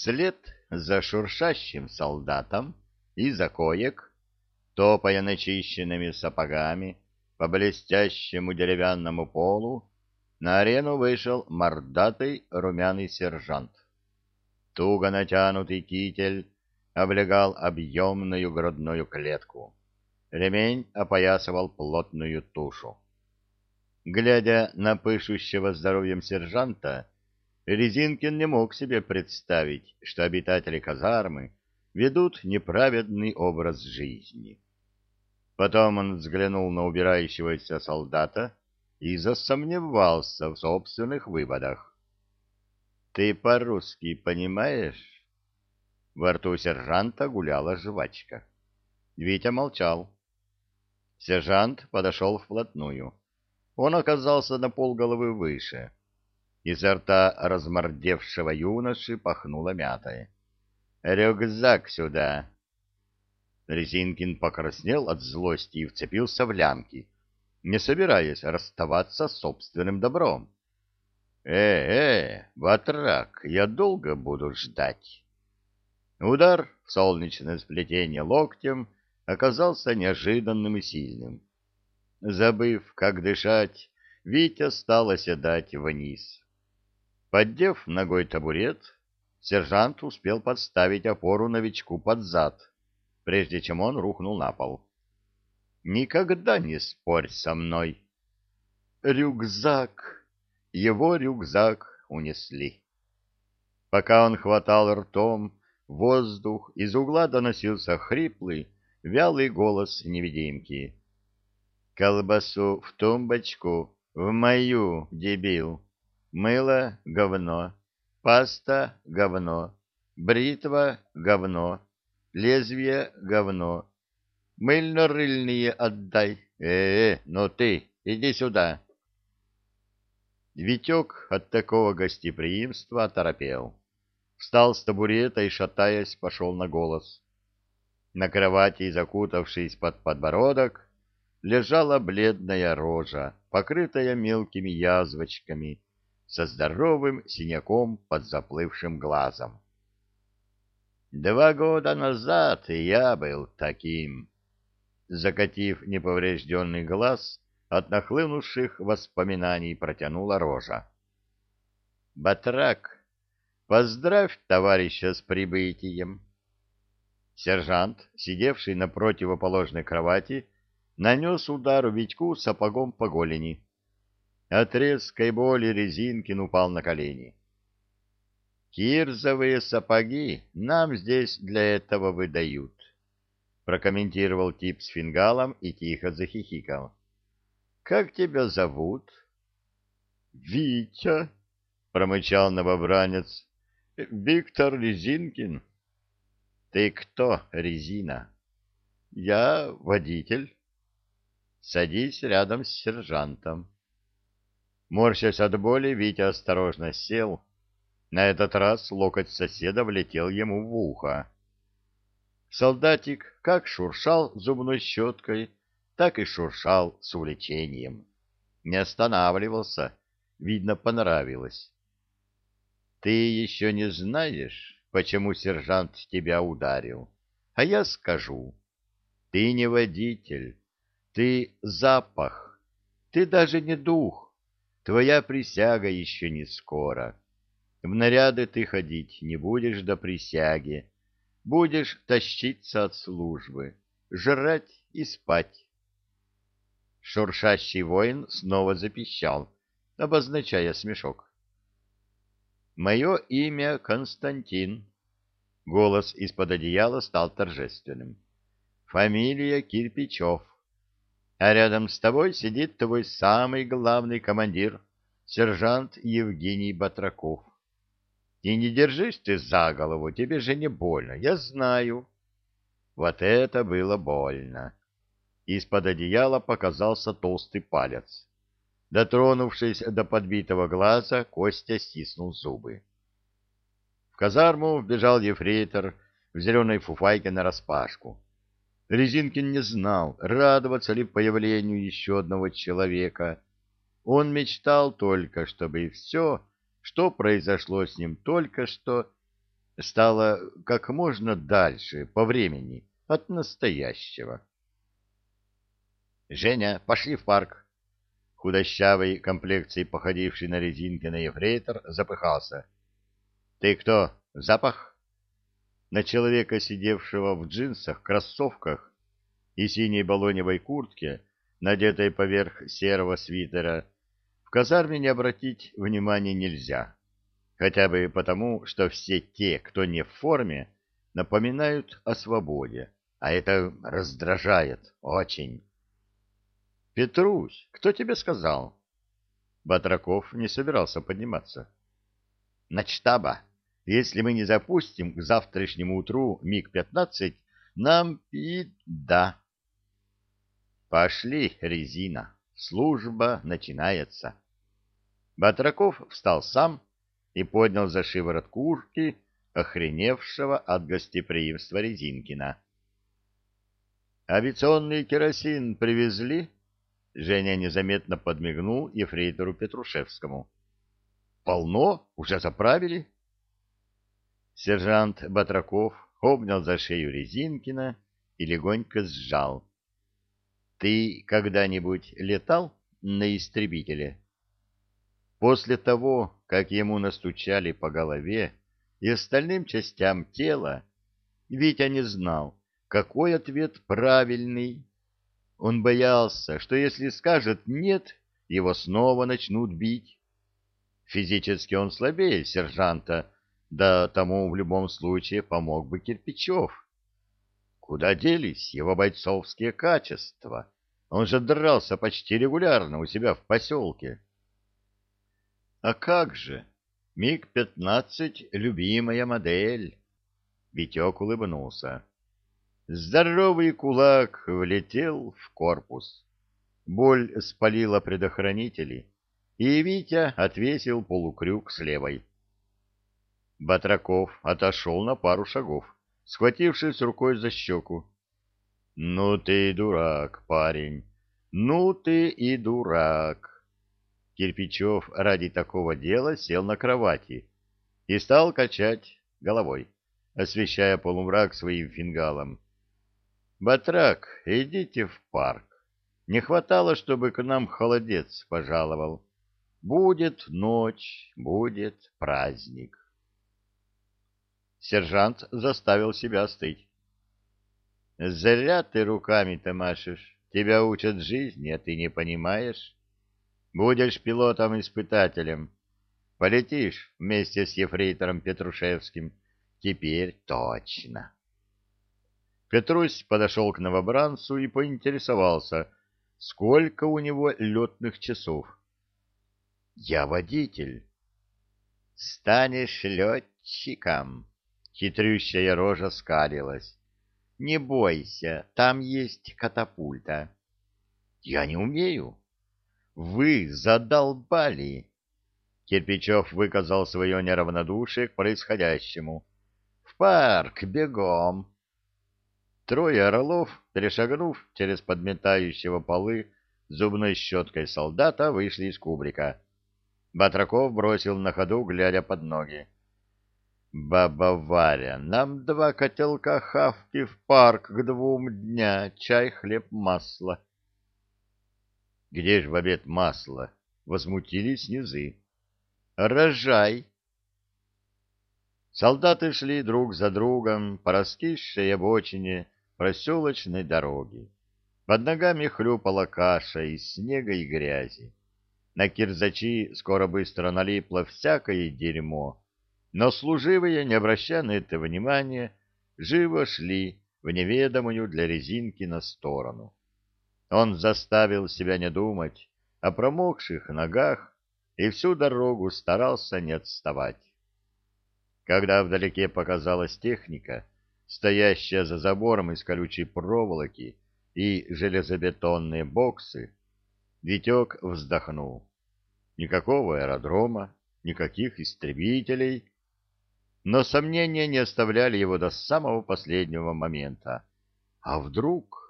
Вслед за шуршащим солдатом и за коек, топая начищенными сапогами по блестящему деревянному полу, на арену вышел мордатый румяный сержант. Туго натянутый китель облегал объемную грудную клетку. Ремень опоясывал плотную тушу. Глядя на пышущего здоровьем сержанта, Резинкин не мог себе представить, что обитатели казармы ведут неправедный образ жизни. Потом он взглянул на убирающегося солдата и засомневался в собственных выводах. — Ты по-русски понимаешь? Во рту сержанта гуляла жвачка. Витя молчал. Сержант подошел вплотную. Он оказался на полголовы выше. Изо рта размордевшего юноши пахнуло мятой. «Рюкзак сюда!» Резинкин покраснел от злости и вцепился в лямки, не собираясь расставаться с собственным добром. «Э-э, батрак, я долго буду ждать!» Удар в солнечное сплетение локтем оказался неожиданным и сильным. Забыв, как дышать, Витя стал оседать вниз. Поддев ногой табурет, сержант успел подставить опору новичку под зад, прежде чем он рухнул на пол. «Никогда не спорь со мной!» «Рюкзак!» Его рюкзак унесли. Пока он хватал ртом воздух, из угла доносился хриплый, вялый голос невидимки. «Колбасу в тумбочку, в мою, дебил!» Мыло — говно, паста — говно, бритва — говно, лезвие — говно. Мыльно-рыльные отдай. Э, -э ну ты, иди сюда. Витек от такого гостеприимства оторопел. Встал с табурета и, шатаясь, пошел на голос. На кровати, закутавшись под подбородок, лежала бледная рожа, покрытая мелкими язвочками, со здоровым синяком под заплывшим глазом. «Два года назад я был таким», — закатив неповрежденный глаз, от нахлынувших воспоминаний протянула рожа. «Батрак, поздравь товарища с прибытием!» Сержант, сидевший на противоположной кровати, нанес удар Витьку сапогом по голени. От резкой боли Резинкин упал на колени. «Кирзовые сапоги нам здесь для этого выдают», — прокомментировал тип с фингалом и тихо захихикал. «Как тебя зовут?» «Витя», — промычал новобранец. «Виктор Резинкин». «Ты кто, Резина?» «Я водитель». «Садись рядом с сержантом». Морщась от боли, Витя осторожно сел. На этот раз локоть соседа влетел ему в ухо. Солдатик как шуршал зубной щеткой, так и шуршал с увлечением. Не останавливался, видно, понравилось. «Ты еще не знаешь, почему сержант тебя ударил, а я скажу. Ты не водитель, ты запах, ты даже не дух, Твоя присяга еще не скоро. В наряды ты ходить не будешь до присяги. Будешь тащиться от службы, жрать и спать. Шуршащий воин снова запищал, обозначая смешок. «Мое имя Константин». Голос из-под одеяла стал торжественным. «Фамилия Кирпичев а рядом с тобой сидит твой самый главный командир, сержант Евгений Батраков. И не держись ты за голову, тебе же не больно, я знаю. Вот это было больно. Из-под одеяла показался толстый палец. Дотронувшись до подбитого глаза, Костя стиснул зубы. В казарму вбежал ефрейтор в зеленой фуфайке нараспашку. Резинкин не знал, радоваться ли появлению еще одного человека. Он мечтал только, чтобы все, что произошло с ним только что, стало как можно дальше по времени от настоящего. «Женя, пошли в парк!» Худощавый, комплекцией походивший на резинки на ефрейтор, запыхался. «Ты кто? Запах?» На человека, сидевшего в джинсах, кроссовках и синей балоневой куртке, надетой поверх серого свитера, в казарме не обратить внимания нельзя. Хотя бы потому, что все те, кто не в форме, напоминают о свободе, а это раздражает очень. Петрусь, кто тебе сказал? Батраков не собирался подниматься. Начтаба, если мы не запустим к завтрашнему утру МиГ-15, нам и да. Пошли, резина, служба начинается. Батраков встал сам и поднял за шиворот куртки охреневшего от гостеприимства Резинкина. «Авиационный керосин привезли?» Женя незаметно подмигнул ефрейтору Петрушевскому. «Полно? Уже заправили?» Сержант Батраков обнял за шею Резинкина и легонько сжал. «Ты когда-нибудь летал на истребителе?» После того, как ему настучали по голове и остальным частям тела, Витя не знал, какой ответ правильный он боялся, что если скажет «нет», его снова начнут бить. Физически он слабее сержанта, да тому в любом случае помог бы Кирпичев. Куда делись его бойцовские качества? Он же дрался почти регулярно у себя в поселке. А как же? МиГ-15 — любимая модель. Витек улыбнулся. Здоровый кулак влетел в корпус. Боль спалила предохранители, и Витя отвесил полукрюк с левой. Батраков отошел на пару шагов, схватившись рукой за щеку. — Ну ты и дурак, парень, ну ты и дурак. Кирпичев ради такого дела сел на кровати и стал качать головой, освещая полумрак своим фингалом. Батрак, идите в парк. Не хватало, чтобы к нам холодец пожаловал. Будет ночь, будет праздник. Сержант заставил себя остыть. Зря ты руками-то машешь. Тебя учат жизни, а ты не понимаешь. Будешь пилотом-испытателем. Полетишь вместе с ефрейтором Петрушевским. Теперь точно. Петрусь подошел к новобранцу и поинтересовался, сколько у него летных часов. — Я водитель. — Станешь летчиком. Хитрющая рожа скалилась. — Не бойся, там есть катапульта. — Я не умею. — Вы задолбали. Кирпичев выказал свое неравнодушие к происходящему. — В парк, бегом. Трое орлов, перешагнув через подметающего полы зубной щеткой солдата, вышли из кубрика. Батраков бросил на ходу, глядя под ноги. «Баба Варя, нам два котелка хавки в парк к двум дня, чай, хлеб, масло». «Где ж в обед масло?» — возмутились низы. «Рожай!» Солдаты шли друг за другом по раскисшей обочине, проселочной дороги. Под ногами хлюпала каша из снега и грязи. На кирзачи скоро быстро налипло всякое дерьмо, но служивые, не обращая на это внимания, живо шли в неведомую для резинки на сторону. Он заставил себя не думать о промокших ногах и всю дорогу старался не отставать. Когда вдалеке показалась техника, стоящая за забором из колючей проволоки и железобетонные боксы, Витек вздохнул. Никакого аэродрома, никаких истребителей. Но сомнения не оставляли его до самого последнего момента. А вдруг...